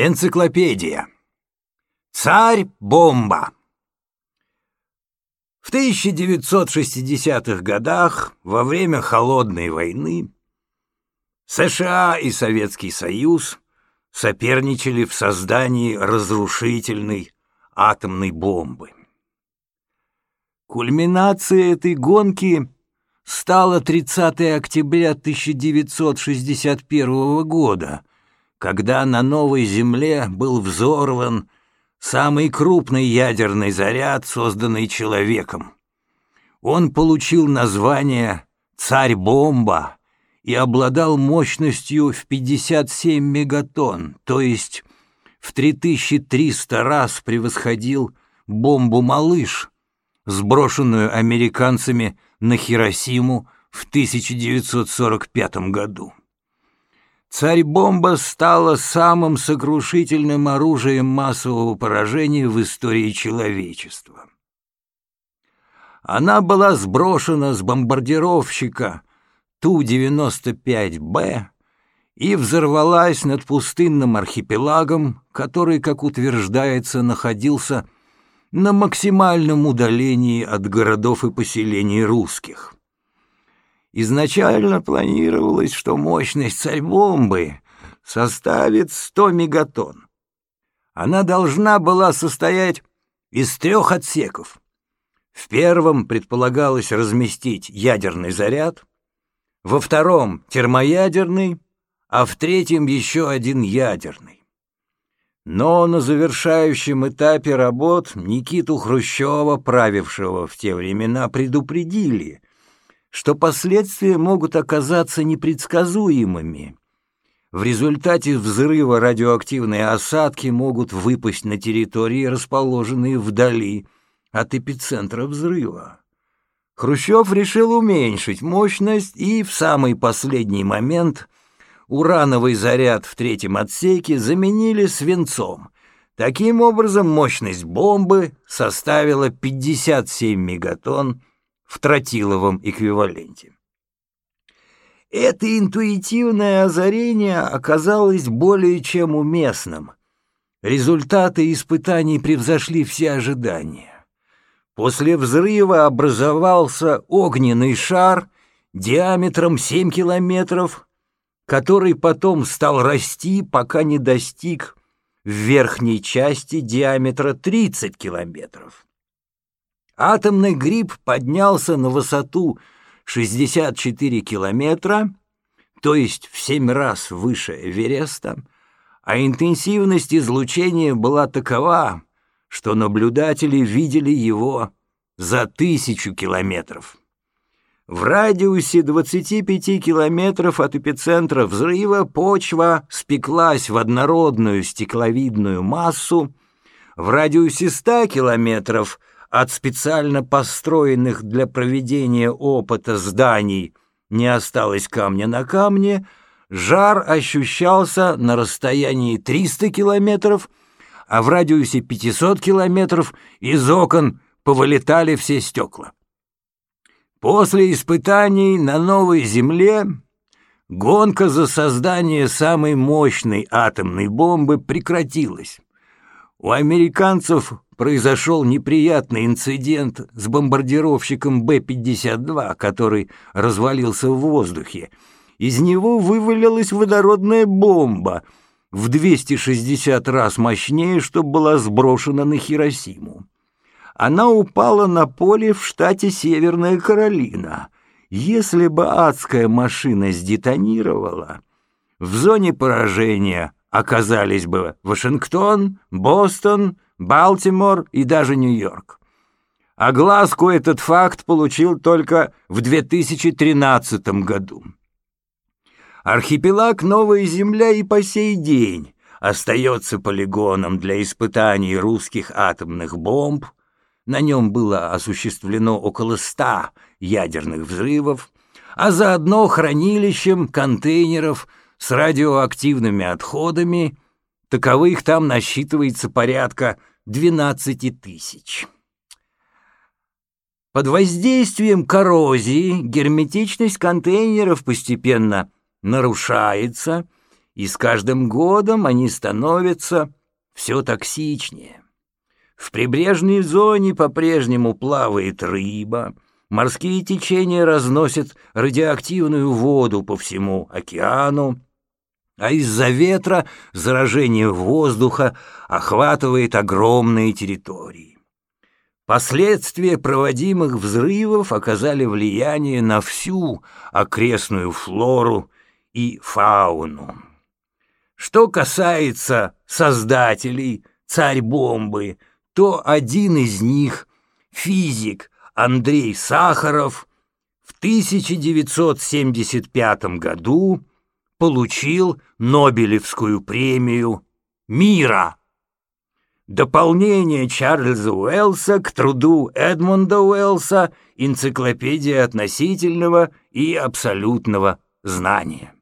Энциклопедия. Царь-бомба. В 1960-х годах, во время Холодной войны, США и Советский Союз соперничали в создании разрушительной атомной бомбы. Кульминацией этой гонки стало 30 октября 1961 года, когда на новой Земле был взорван самый крупный ядерный заряд, созданный человеком. Он получил название «Царь-бомба» и обладал мощностью в 57 мегатонн, то есть в 3300 раз превосходил бомбу «Малыш», сброшенную американцами на Хиросиму в 1945 году. Царь-бомба стала самым сокрушительным оружием массового поражения в истории человечества. Она была сброшена с бомбардировщика Ту-95Б и взорвалась над пустынным архипелагом, который, как утверждается, находился на максимальном удалении от городов и поселений русских. Изначально планировалось, что мощность царь-бомбы составит 100 мегатонн. Она должна была состоять из трех отсеков. В первом предполагалось разместить ядерный заряд, во втором — термоядерный, а в третьем еще один ядерный. Но на завершающем этапе работ Никиту Хрущева, правившего в те времена, предупредили — что последствия могут оказаться непредсказуемыми. В результате взрыва радиоактивные осадки могут выпасть на территории, расположенные вдали от эпицентра взрыва. Хрущев решил уменьшить мощность и в самый последний момент урановый заряд в третьем отсеке заменили свинцом. Таким образом, мощность бомбы составила 57 мегатонн в тротиловом эквиваленте. Это интуитивное озарение оказалось более чем уместным. Результаты испытаний превзошли все ожидания. После взрыва образовался огненный шар диаметром 7 километров, который потом стал расти, пока не достиг в верхней части диаметра 30 километров. Атомный гриб поднялся на высоту 64 километра, то есть в семь раз выше Эвереста, а интенсивность излучения была такова, что наблюдатели видели его за тысячу километров. В радиусе 25 километров от эпицентра взрыва почва спеклась в однородную стекловидную массу, в радиусе 100 километров от специально построенных для проведения опыта зданий не осталось камня на камне, жар ощущался на расстоянии 300 километров, а в радиусе 500 километров из окон повылетали все стекла. После испытаний на новой Земле гонка за создание самой мощной атомной бомбы прекратилась. У американцев произошел неприятный инцидент с бомбардировщиком Б-52, который развалился в воздухе. Из него вывалилась водородная бомба в 260 раз мощнее, что была сброшена на Хиросиму. Она упала на поле в штате Северная Каролина. Если бы адская машина сдетонировала, в зоне поражения оказались бы Вашингтон, Бостон, Балтимор и даже Нью-Йорк. Огласку этот факт получил только в 2013 году. Архипелаг Новая Земля и по сей день остается полигоном для испытаний русских атомных бомб. На нем было осуществлено около ста ядерных взрывов, а заодно хранилищем контейнеров с радиоактивными отходами. Таковых там насчитывается порядка 12 тысяч. Под воздействием коррозии герметичность контейнеров постепенно нарушается, и с каждым годом они становятся все токсичнее. В прибрежной зоне по-прежнему плавает рыба, морские течения разносят радиоактивную воду по всему океану, а из-за ветра заражение воздуха охватывает огромные территории. Последствия проводимых взрывов оказали влияние на всю окрестную флору и фауну. Что касается создателей царь-бомбы, то один из них, физик Андрей Сахаров, в 1975 году получил Нобелевскую премию мира. Дополнение Чарльза Уэллса к труду Эдмунда Уэллса «Энциклопедия относительного и абсолютного знания».